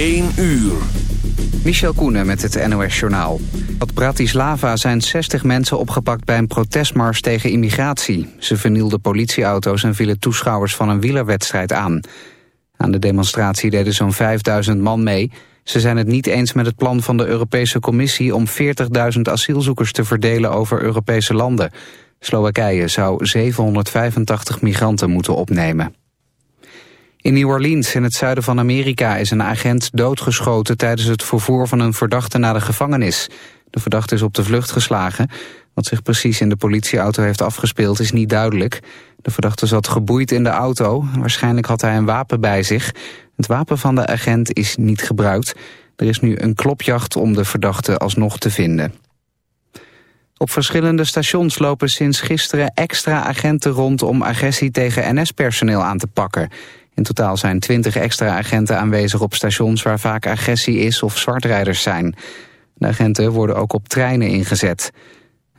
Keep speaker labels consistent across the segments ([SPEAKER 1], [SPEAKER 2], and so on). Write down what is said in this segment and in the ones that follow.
[SPEAKER 1] 1 uur. Michel Koenen met het NOS-journaal. Op Bratislava zijn 60 mensen opgepakt bij een protestmars tegen immigratie. Ze vernielden politieauto's en vielen toeschouwers van een wielerwedstrijd aan. Aan de demonstratie deden zo'n 5000 man mee. Ze zijn het niet eens met het plan van de Europese Commissie... om 40.000 asielzoekers te verdelen over Europese landen. Slowakije zou 785 migranten moeten opnemen. In New Orleans, in het zuiden van Amerika, is een agent doodgeschoten tijdens het vervoer van een verdachte naar de gevangenis. De verdachte is op de vlucht geslagen. Wat zich precies in de politieauto heeft afgespeeld is niet duidelijk. De verdachte zat geboeid in de auto. Waarschijnlijk had hij een wapen bij zich. Het wapen van de agent is niet gebruikt. Er is nu een klopjacht om de verdachte alsnog te vinden. Op verschillende stations lopen sinds gisteren extra agenten rond om agressie tegen NS-personeel aan te pakken. In totaal zijn 20 extra agenten aanwezig op stations waar vaak agressie is of zwartrijders zijn. De agenten worden ook op treinen ingezet.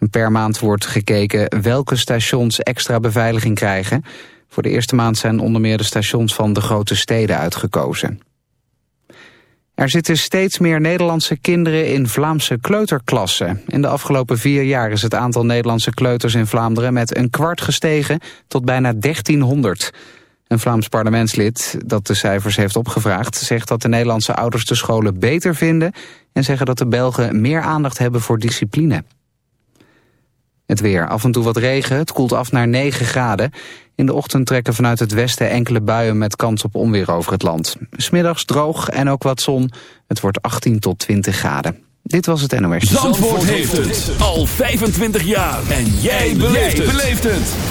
[SPEAKER 1] Per maand wordt gekeken welke stations extra beveiliging krijgen. Voor de eerste maand zijn onder meer de stations van de grote steden uitgekozen. Er zitten steeds meer Nederlandse kinderen in Vlaamse kleuterklassen. In de afgelopen vier jaar is het aantal Nederlandse kleuters in Vlaanderen met een kwart gestegen tot bijna 1300. Een Vlaams parlementslid dat de cijfers heeft opgevraagd... zegt dat de Nederlandse ouders de scholen beter vinden... en zeggen dat de Belgen meer aandacht hebben voor discipline. Het weer. Af en toe wat regen. Het koelt af naar 9 graden. In de ochtend trekken vanuit het westen enkele buien met kans op onweer over het land. Smiddags droog en ook wat zon. Het wordt 18 tot 20 graden. Dit was het NOS. Zandvoort,
[SPEAKER 2] Zandvoort heeft het al 25 jaar. En jij beleeft het.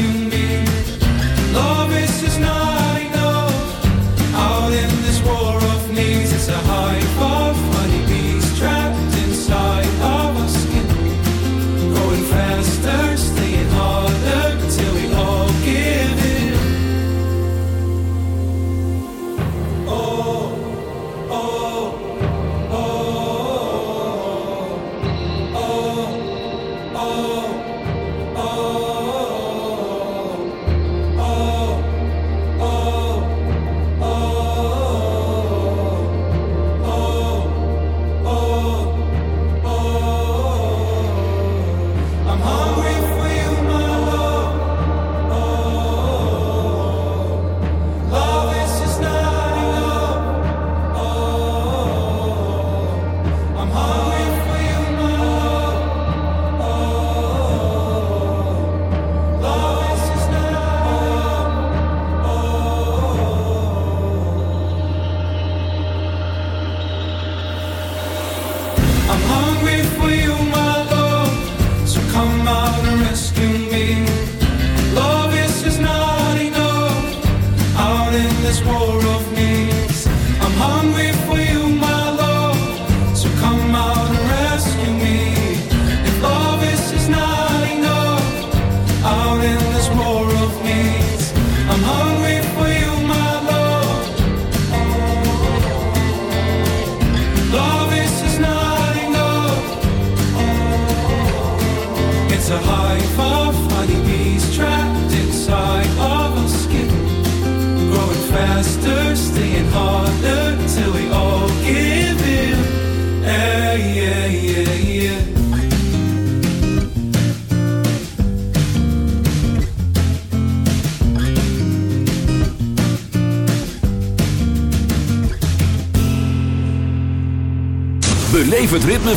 [SPEAKER 3] a high of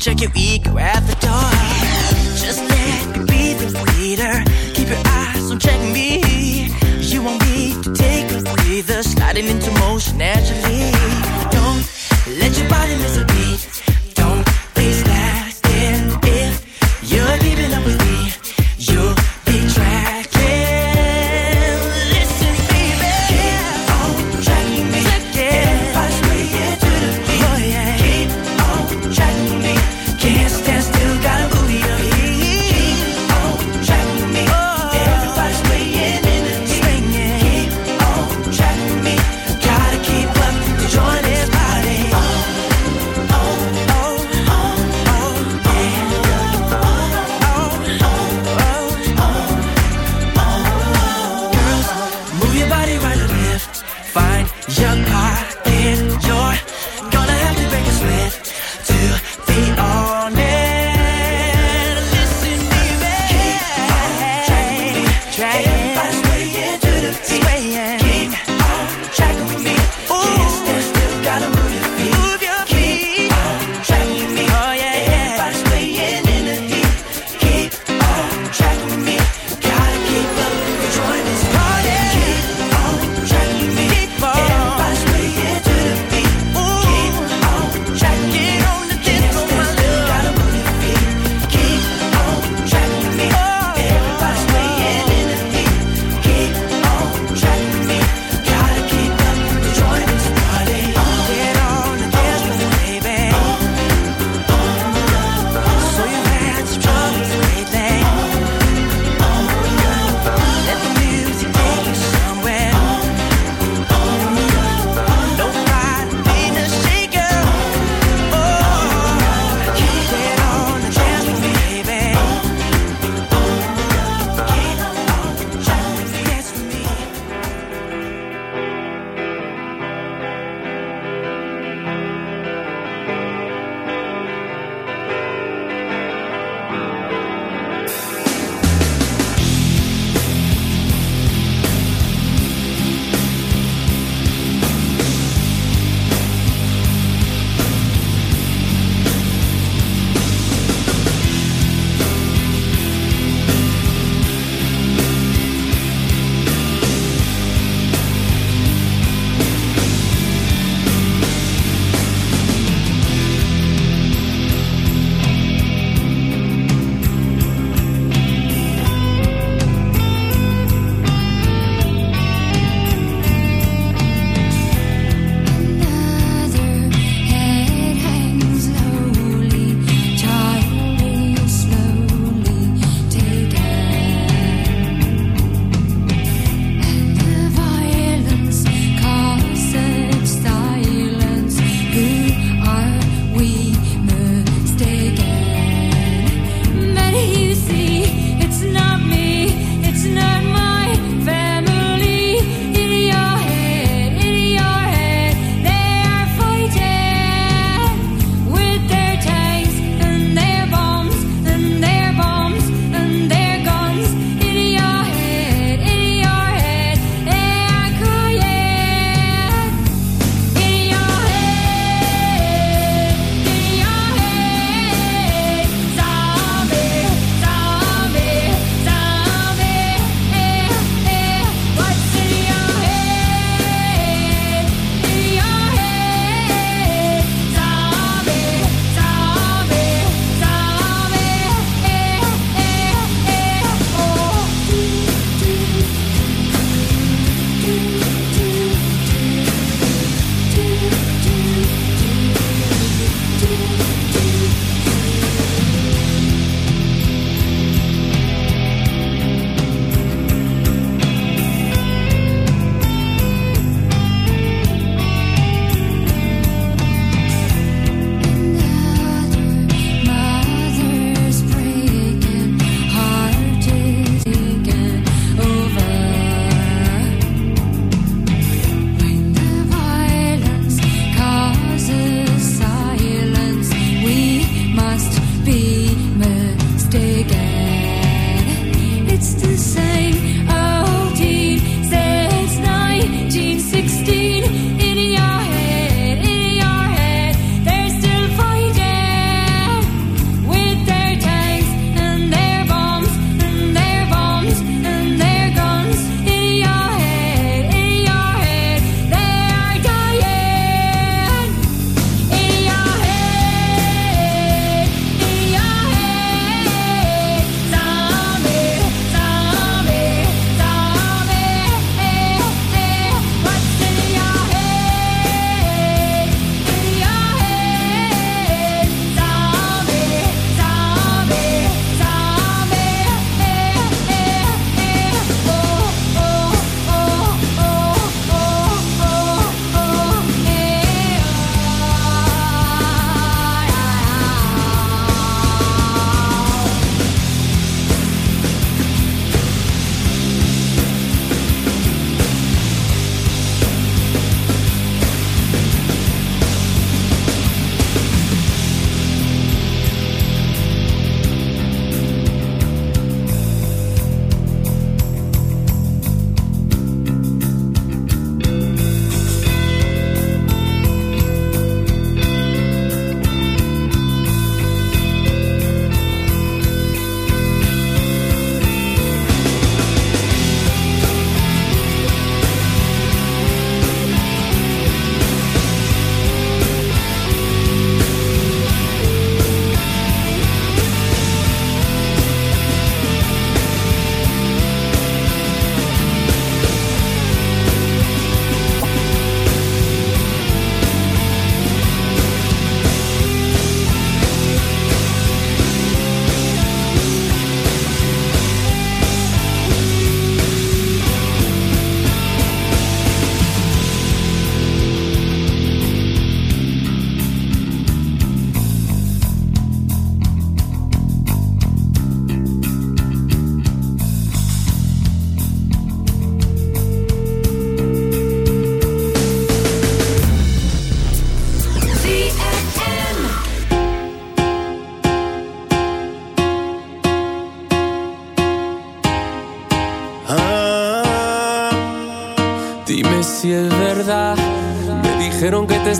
[SPEAKER 4] check it. email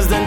[SPEAKER 5] sin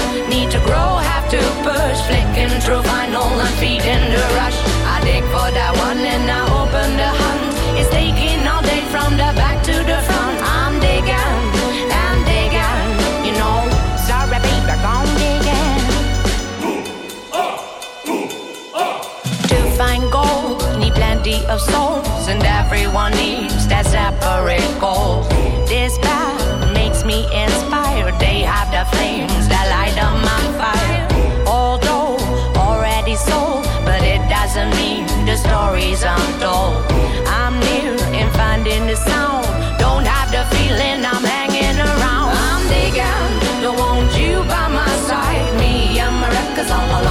[SPEAKER 6] need to grow have to push, flicking through vinyl and feeding the rush. I dig for that one and I open the hunt. It's taking all day from the back to the front. I'm digging and digging, you know. Sorry, baby, I'm digging. To find gold, need plenty of souls, and everyone needs that separate goal. This path me inspired. They have the flames that light up my fire soul, but it doesn't mean the stories untold. I'm near in finding the sound. Don't have the feeling I'm hanging around. I'm digging, don't want you by my side. Me and my records all alone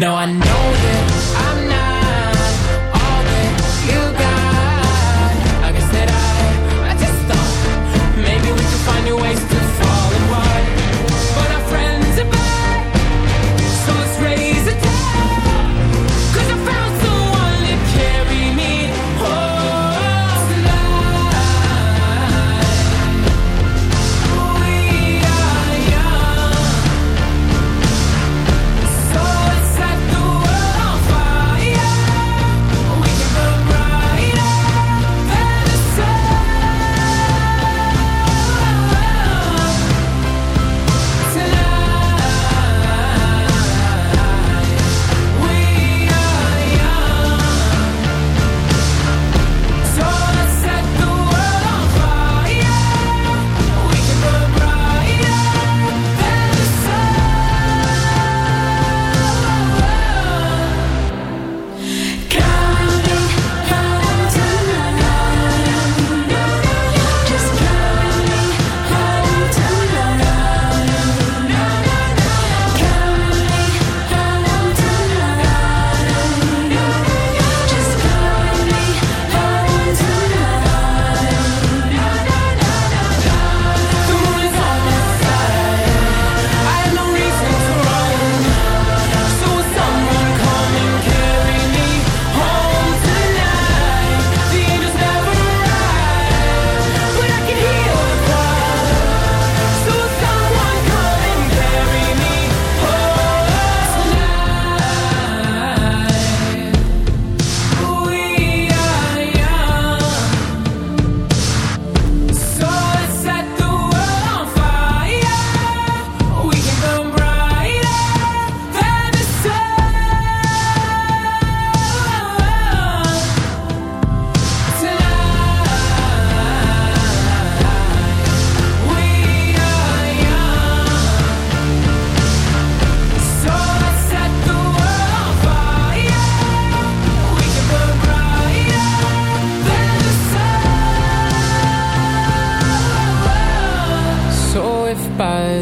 [SPEAKER 7] No, I know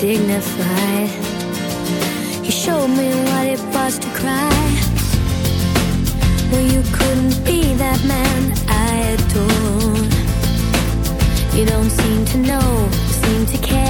[SPEAKER 8] Dignified. He showed me what it was to cry. Well, you couldn't be that man I adore. You don't seem to know, seem to care